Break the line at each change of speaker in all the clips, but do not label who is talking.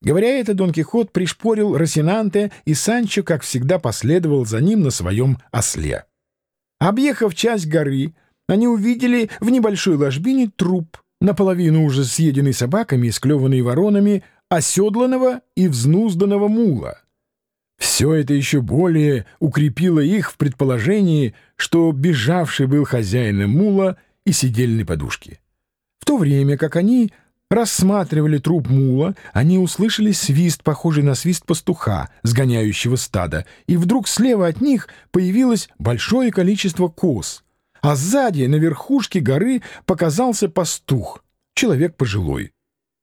Говоря это, Дон Кихот пришпорил Росинанте, и Санчо, как всегда, последовал за ним на своем осле. Объехав часть горы, они увидели в небольшой ложбине труп, наполовину уже съеденный собаками и склеванный воронами, оседланного и взнузданного мула. Все это еще более укрепило их в предположении, что бежавший был хозяином мула и сидельной подушки. В то время как они рассматривали труп мула, они услышали свист, похожий на свист пастуха, сгоняющего стада, и вдруг слева от них появилось большое количество коз, а сзади, на верхушке горы, показался пастух, человек пожилой.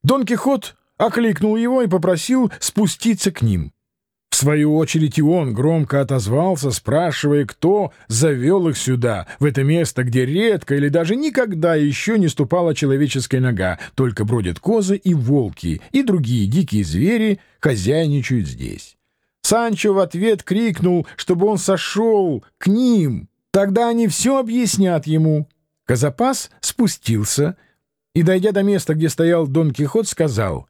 Дон Кихот окликнул его и попросил спуститься к ним. Свою очередь и он громко отозвался, спрашивая, кто завел их сюда, в это место, где редко или даже никогда еще не ступала человеческая нога, только бродят козы и волки, и другие дикие звери хозяйничают здесь. Санчо в ответ крикнул, чтобы он сошел к ним, тогда они все объяснят ему. Казапас спустился и, дойдя до места, где стоял Дон Кихот, сказал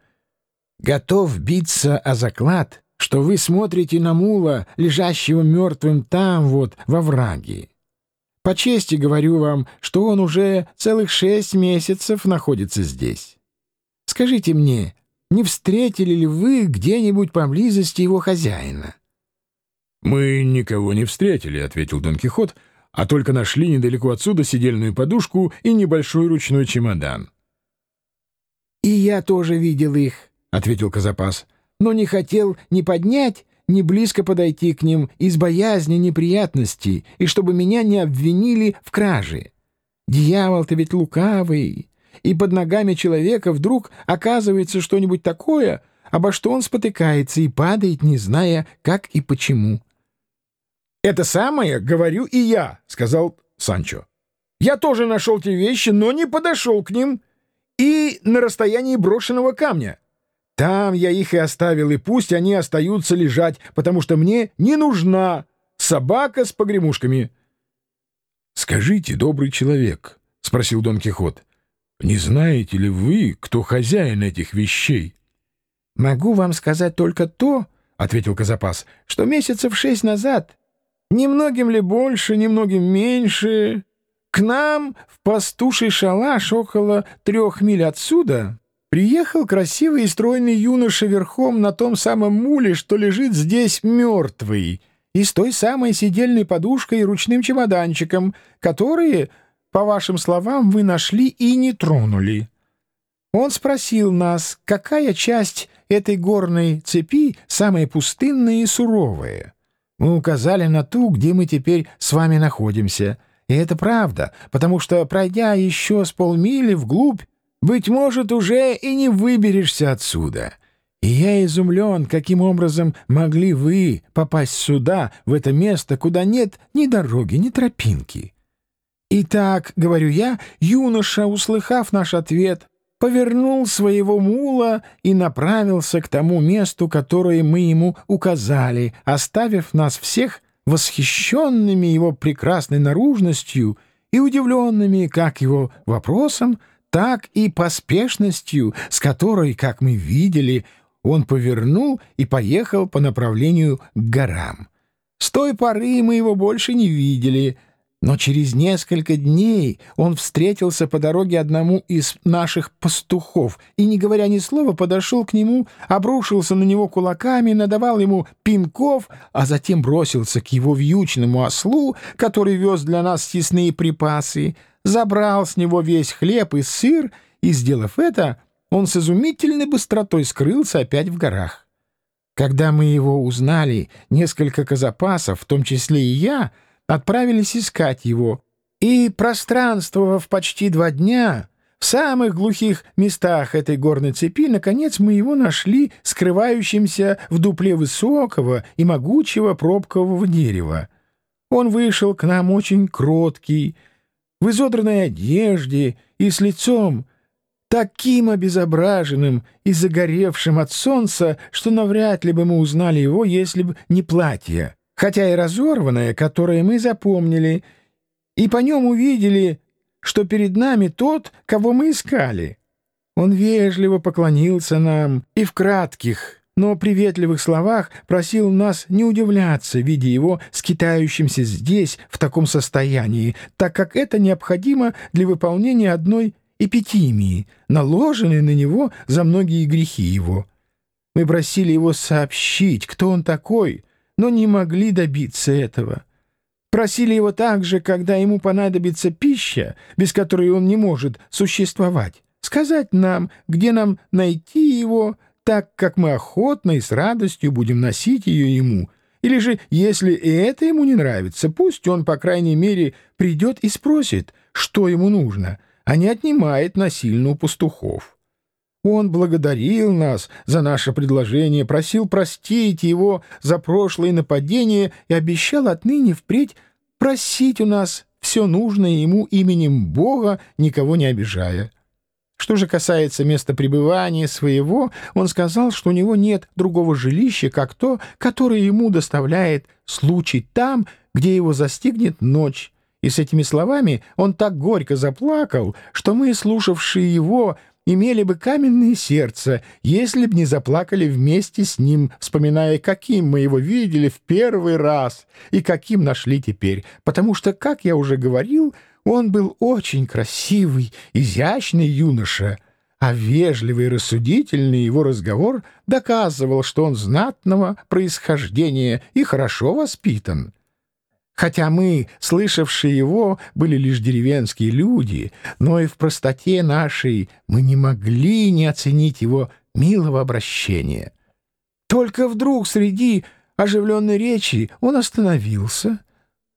«Готов биться о заклад» что вы смотрите на мула, лежащего мертвым там вот, во враге. По чести говорю вам, что он уже целых шесть месяцев находится здесь. Скажите мне, не встретили ли вы где-нибудь поблизости его хозяина?
— Мы никого не встретили, — ответил Дон Кихот, — а только нашли недалеко отсюда сидельную подушку и небольшой ручной чемодан.
— И я тоже видел их, — ответил Казапас. — но не хотел ни поднять, ни близко подойти к ним из боязни неприятностей, и чтобы меня не обвинили в краже. Дьявол-то ведь лукавый, и под ногами человека вдруг оказывается что-нибудь такое, обо что он спотыкается и падает, не зная, как и почему. — Это самое говорю и я, — сказал Санчо. — Я тоже нашел те вещи, но не подошел к ним и на расстоянии брошенного камня. — там я их и оставил, и пусть они остаются лежать, потому что мне не нужна собака с погремушками.
— Скажите, добрый человек, — спросил Дон Кихот, — не знаете ли вы, кто хозяин этих вещей?
— Могу вам сказать только то, — ответил Казапас, — что месяцев шесть назад, немногим ли больше, немногим меньше, к нам в пастуший шалаш около трех миль отсюда Приехал красивый и стройный юноша верхом на том самом муле, что лежит здесь мертвый, и с той самой сидельной подушкой и ручным чемоданчиком, которые, по вашим словам, вы нашли и не тронули. Он спросил нас, какая часть этой горной цепи самая пустынная и суровая. Мы указали на ту, где мы теперь с вами находимся. И это правда, потому что, пройдя еще с полмили вглубь, быть может, уже и не выберешься отсюда. И я изумлен, каким образом могли вы попасть сюда, в это место, куда нет ни дороги, ни тропинки. Итак, говорю я, юноша, услыхав наш ответ, повернул своего мула и направился к тому месту, которое мы ему указали, оставив нас всех восхищенными его прекрасной наружностью и удивленными как его вопросом, так и поспешностью, с которой, как мы видели, он повернул и поехал по направлению к горам. С той поры мы его больше не видели, но через несколько дней он встретился по дороге одному из наших пастухов и, не говоря ни слова, подошел к нему, обрушился на него кулаками, надавал ему пинков, а затем бросился к его вьючному ослу, который вез для нас съестные припасы, забрал с него весь хлеб и сыр, и, сделав это, он с изумительной быстротой скрылся опять в горах. Когда мы его узнали, несколько казапасов, в том числе и я, отправились искать его, и, пространствовав почти два дня, в самых глухих местах этой горной цепи, наконец мы его нашли скрывающимся в дупле высокого и могучего пробкового дерева. Он вышел к нам очень кроткий, в изодранной одежде и с лицом таким обезображенным и загоревшим от солнца, что навряд ли бы мы узнали его, если бы не платье, хотя и разорванное, которое мы запомнили, и по нем увидели, что перед нами тот, кого мы искали. Он вежливо поклонился нам и в кратких, но приветливых словах просил нас не удивляться, видя его скитающимся здесь в таком состоянии, так как это необходимо для выполнения одной эпитимии, наложенной на него за многие грехи его. Мы просили его сообщить, кто он такой, но не могли добиться этого. Просили его также, когда ему понадобится пища, без которой он не может существовать, сказать нам, где нам найти его, так как мы охотно и с радостью будем носить ее ему. Или же, если и это ему не нравится, пусть он, по крайней мере, придет и спросит, что ему нужно, а не отнимает насильно у пастухов. Он благодарил нас за наше предложение, просил простить его за прошлые нападения и обещал отныне впредь просить у нас все нужное ему именем Бога, никого не обижая. Что же касается места пребывания своего, он сказал, что у него нет другого жилища, как то, которое ему доставляет случай там, где его застигнет ночь. И с этими словами он так горько заплакал, что мы, слушавшие его, имели бы каменное сердце, если б не заплакали вместе с ним, вспоминая, каким мы его видели в первый раз и каким нашли теперь, потому что, как я уже говорил, он был очень красивый, изящный юноша, а вежливый и рассудительный его разговор доказывал, что он знатного происхождения и хорошо воспитан. Хотя мы, слышавшие его, были лишь деревенские люди, но и в простоте нашей мы не могли не оценить его милого обращения. Только вдруг среди оживленной речи он остановился —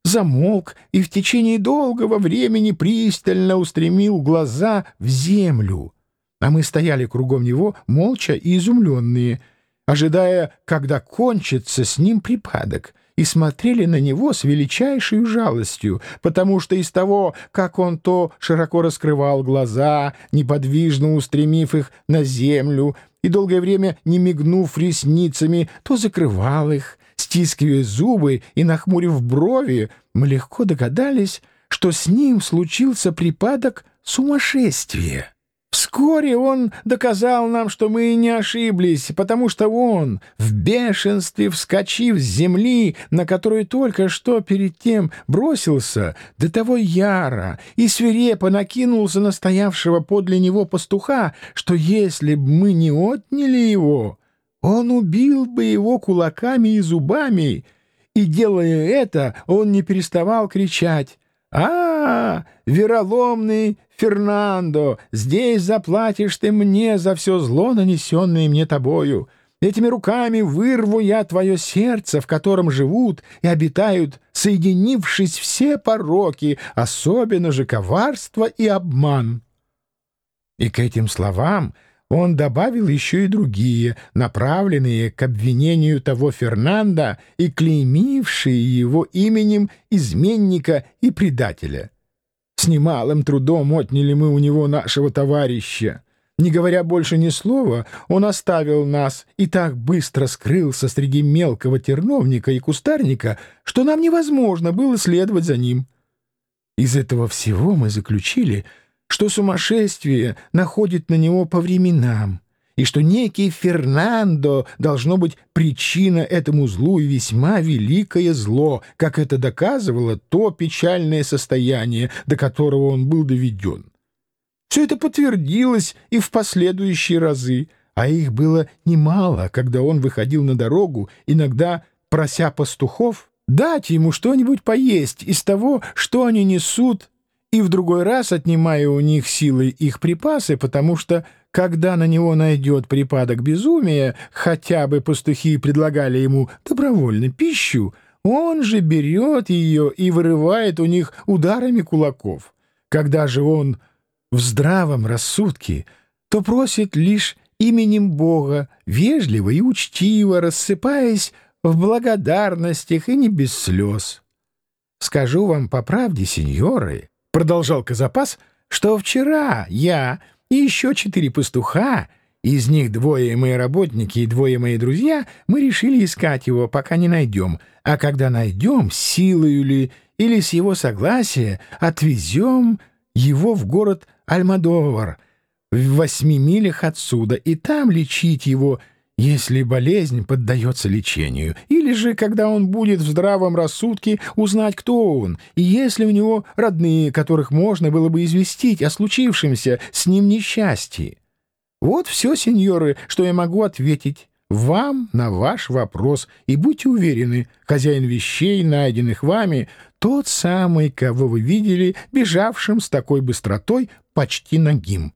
замолк и в течение долгого времени пристально устремил глаза в землю. А мы стояли кругом него, молча и изумленные, ожидая, когда кончится с ним припадок, и смотрели на него с величайшей жалостью, потому что из того, как он то широко раскрывал глаза, неподвижно устремив их на землю, и долгое время не мигнув ресницами, то закрывал их, Стискивая зубы и нахмурив брови, мы легко догадались, что с ним случился припадок сумасшествия. Вскоре он доказал нам, что мы не ошиблись, потому что он, в бешенстве вскочив с земли, на которую только что перед тем бросился, до того яро и свирепо накинулся на стоявшего подле него пастуха, что если б мы не отняли его, он убил бы его кулаками и зубами, и, делая это, он не переставал кричать. «А, вероломный Фернандо, здесь заплатишь ты мне за все зло, нанесенное мне тобою. Этими руками вырву я твое сердце, в котором живут и обитают, соединившись все пороки, особенно же коварство и обман». И к этим словам — он добавил еще и другие, направленные к обвинению того Фернанда и клеймившие его именем изменника и предателя. С немалым трудом отняли мы у него нашего товарища. Не говоря больше ни слова, он оставил нас и так быстро скрылся среди мелкого терновника и кустарника, что нам невозможно было следовать за ним. Из этого всего мы заключили — что сумасшествие находит на него по временам, и что некий Фернандо должно быть причина этому злу и весьма великое зло, как это доказывало то печальное состояние, до которого он был доведен. Все это подтвердилось и в последующие разы, а их было немало, когда он выходил на дорогу, иногда прося пастухов дать ему что-нибудь поесть из того, что они несут и в другой раз отнимая у них силы их припасы, потому что, когда на него найдет припадок безумия, хотя бы пастухи предлагали ему добровольно пищу, он же берет ее и вырывает у них ударами кулаков. Когда же он в здравом рассудке, то просит лишь именем Бога, вежливо и учтиво рассыпаясь в благодарностях и не без слез. Скажу вам по правде, сеньоры, — продолжал Казапас, — что вчера я и еще четыре пастуха, из них двое мои работники и двое мои друзья, мы решили искать его, пока не найдем, а когда найдем, силою ли или с его согласия, отвезем его в город Альмадовар, в восьми милях отсюда, и там лечить его, если болезнь поддается лечению, или же, когда он будет в здравом рассудке, узнать, кто он, и если у него родные, которых можно было бы известить о случившемся с ним несчастье. Вот все, сеньоры, что я могу ответить вам на ваш вопрос, и будьте уверены, хозяин вещей, найденных вами, тот самый, кого вы видели, бежавшим с такой быстротой почти нагим.